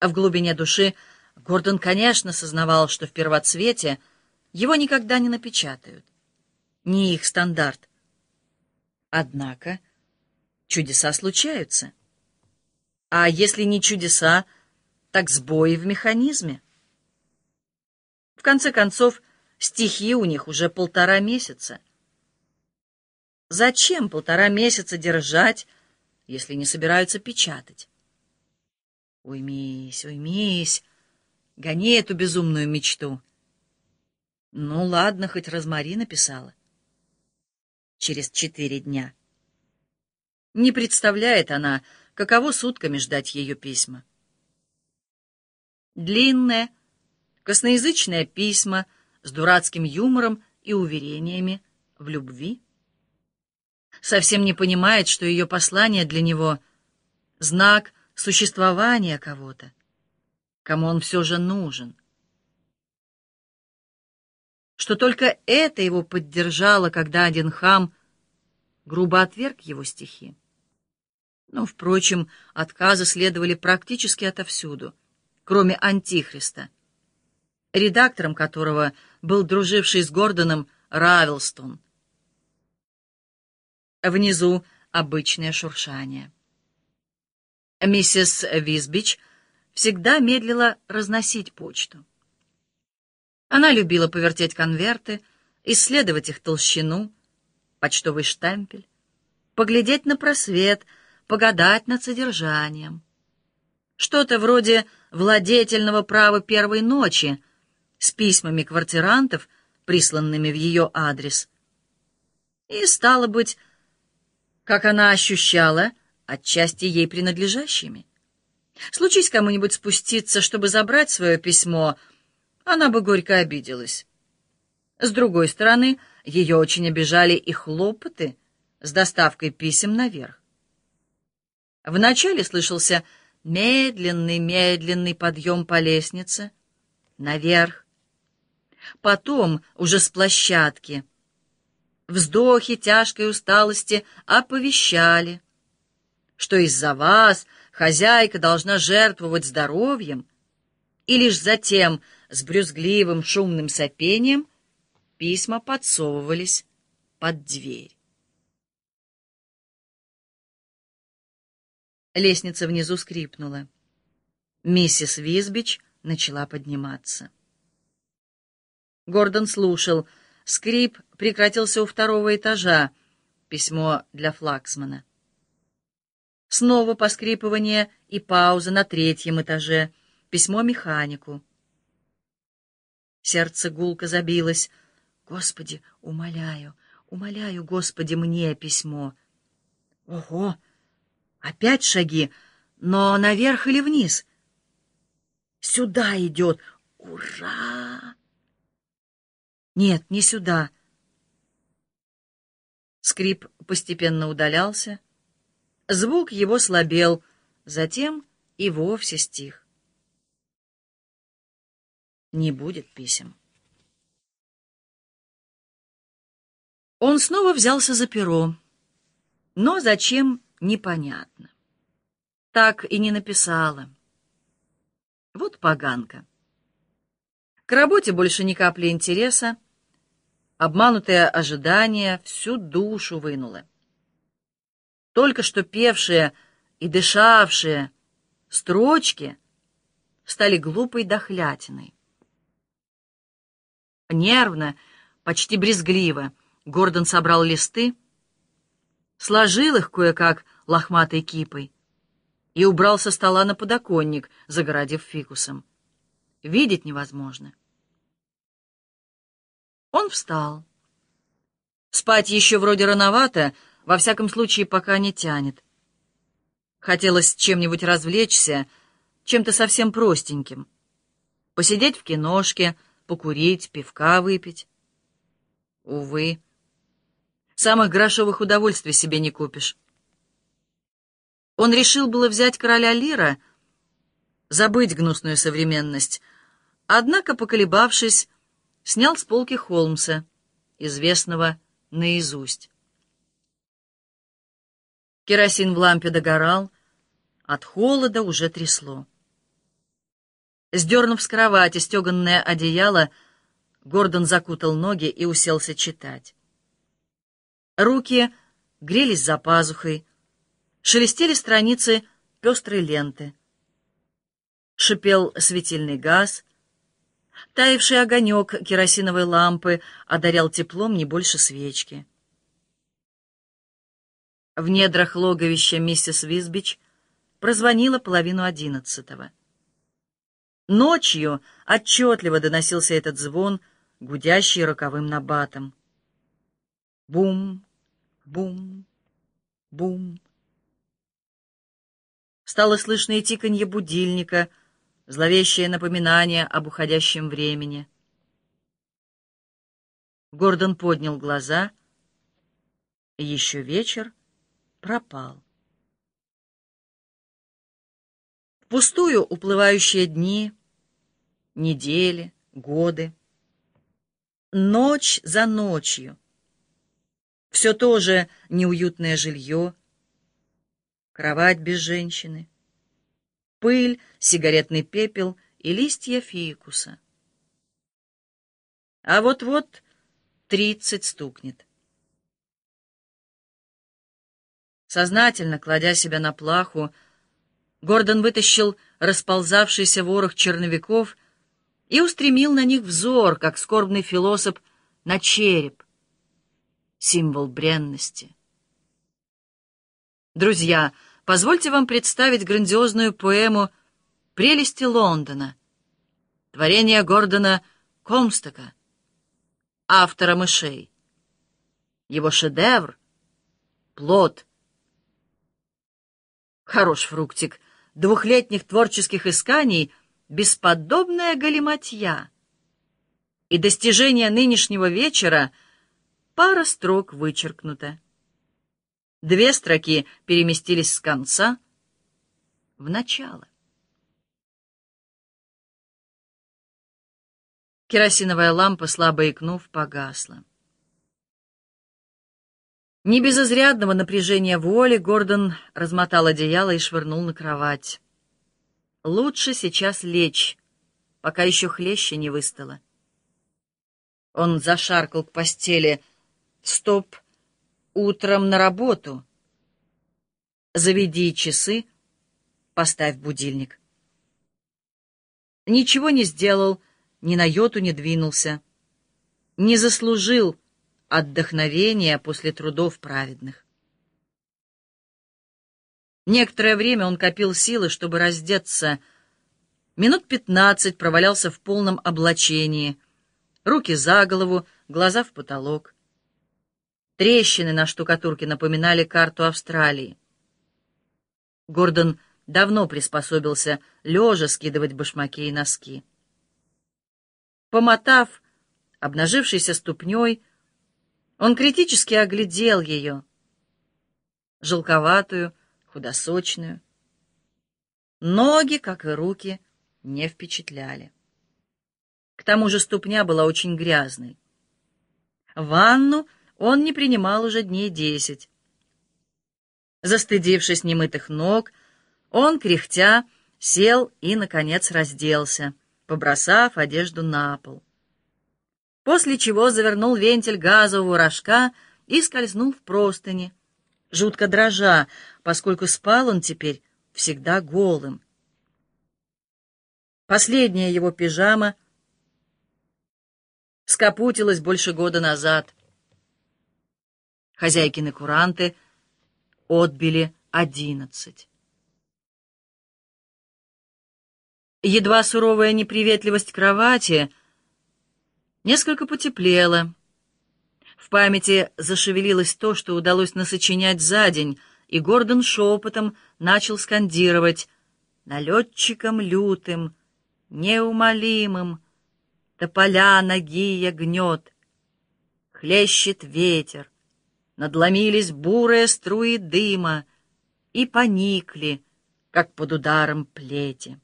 А в глубине души Гордон, конечно, сознавал, что в первоцвете его никогда не напечатают. Не их стандарт. Однако чудеса случаются. А если не чудеса, так сбои в механизме. В конце концов, стихи у них уже полтора месяца. Зачем полтора месяца держать, если не собираются печатать? Уймись, уймись, гони эту безумную мечту. Ну ладно, хоть Розмари написала. Через четыре дня. Не представляет она, каково сутками ждать ее письма. Длинное, косноязычное письма с дурацким юмором и уверениями в любви. Совсем не понимает, что ее послание для него — знак существования кого-то, кому он все же нужен. Что только это его поддержало, когда один хам грубо отверг его стихи. Но, впрочем, отказы следовали практически отовсюду, кроме Антихриста, редактором которого был друживший с Гордоном Равилстон. Внизу обычное шуршание. Миссис Визбич всегда медлила разносить почту. Она любила повертеть конверты, исследовать их толщину, почтовый штемпель, поглядеть на просвет — погадать над содержанием. Что-то вроде владетельного права первой ночи с письмами квартирантов, присланными в ее адрес. И, стало быть, как она ощущала, отчасти ей принадлежащими. Случись кому-нибудь спуститься, чтобы забрать свое письмо, она бы горько обиделась. С другой стороны, ее очень обижали и хлопоты с доставкой писем наверх. Вначале слышался медленный-медленный подъем по лестнице, наверх. Потом, уже с площадки, вздохи тяжкой усталости оповещали, что из-за вас хозяйка должна жертвовать здоровьем, и лишь затем с брюзгливым шумным сопением письма подсовывались под дверь. Лестница внизу скрипнула. Миссис Визбич начала подниматься. Гордон слушал. Скрип прекратился у второго этажа. Письмо для Флаксмана. Снова поскрипывание и пауза на третьем этаже. Письмо механику. Сердце гулко забилось. Господи, умоляю, умоляю, Господи, мне письмо. Ого! Опять шаги, но наверх или вниз? Сюда идет. Ура! Нет, не сюда. Скрип постепенно удалялся. Звук его слабел, затем и вовсе стих. Не будет писем. Он снова взялся за перо. Но зачем непонятно. Так и не написала. Вот поганка. К работе больше ни капли интереса. Обманутое ожидание всю душу вынуло. Только что певшие и дышавшие строчки стали глупой дохлятиной. Нервно, почти брезгливо Гордон собрал листы, сложил их кое-как лохматой кипой и убрал со стола на подоконник, загородив фикусом. Видеть невозможно. Он встал. Спать еще вроде рановато, во всяком случае пока не тянет. Хотелось чем-нибудь развлечься, чем-то совсем простеньким. Посидеть в киношке, покурить, пивка выпить. Увы, самых грошовых удовольствий себе не купишь. Он решил было взять короля Лира, забыть гнусную современность, однако, поколебавшись, снял с полки Холмса, известного наизусть. Керосин в лампе догорал, от холода уже трясло. Сдернув с кровати стеганное одеяло, Гордон закутал ноги и уселся читать. Руки грелись за пазухой, шелестели страницы пестрой ленты. Шипел светильный газ, таявший огонек керосиновой лампы одарял теплом не больше свечки. В недрах логовища миссис Визбич прозвонила половину одиннадцатого. Ночью отчетливо доносился этот звон, гудящий роковым набатом. Бум, бум, бум. Стало слышно и тиканье будильника, зловещее напоминание об уходящем времени. Гордон поднял глаза, еще вечер пропал. Впустую уплывающие дни, недели, годы. Ночь за ночью. Все то же неуютное жилье, кровать без женщины, пыль, сигаретный пепел и листья фикуса. А вот-вот тридцать стукнет. Сознательно кладя себя на плаху, Гордон вытащил расползавшийся ворох черновиков и устремил на них взор, как скорбный философ, на череп, символ бренности. Друзья, позвольте вам представить грандиозную поэму «Прелести Лондона», творение Гордона Комстока, автора «Мышей». Его шедевр — плод. Хорош фруктик — двухлетних творческих исканий бесподобная галиматья. И достижение нынешнего вечера пара строк вычеркнута. Две строки переместились с конца в начало. Керосиновая лампа, слабо икнув, погасла. Не без изрядного напряжения воли Гордон размотал одеяло и швырнул на кровать. Лучше сейчас лечь, пока еще хлеще не выстало. Он зашаркал к постели. «Стоп! Утром на работу!» «Заведи часы, поставь будильник». Ничего не сделал, ни на йоту не двинулся. Не заслужил отдохновения после трудов праведных. Некоторое время он копил силы, чтобы раздеться. Минут пятнадцать провалялся в полном облачении. Руки за голову, глаза в потолок. Трещины на штукатурке напоминали карту Австралии. Гордон давно приспособился лежа скидывать башмаки и носки. Помотав обнажившейся ступней, он критически оглядел ее, желковатую, худосочную. Ноги, как и руки, не впечатляли. К тому же ступня была очень грязной. Ванну он не принимал уже дней десять. Застыдившись немытых ног, он, кряхтя, сел и, наконец, разделся, побросав одежду на пол после чего завернул вентиль газового рожка и скользнул в простыни, жутко дрожа, поскольку спал он теперь всегда голым. Последняя его пижама скопутилась больше года назад. Хозяйкины куранты отбили одиннадцать. Едва суровая неприветливость кровати — Несколько потеплело. В памяти зашевелилось то, что удалось насочинять за день, и Гордон шепотом начал скандировать «Налетчиком лютым, неумолимым, тополя ноги гнет, хлещет ветер, надломились бурые струи дыма и поникли, как под ударом плети.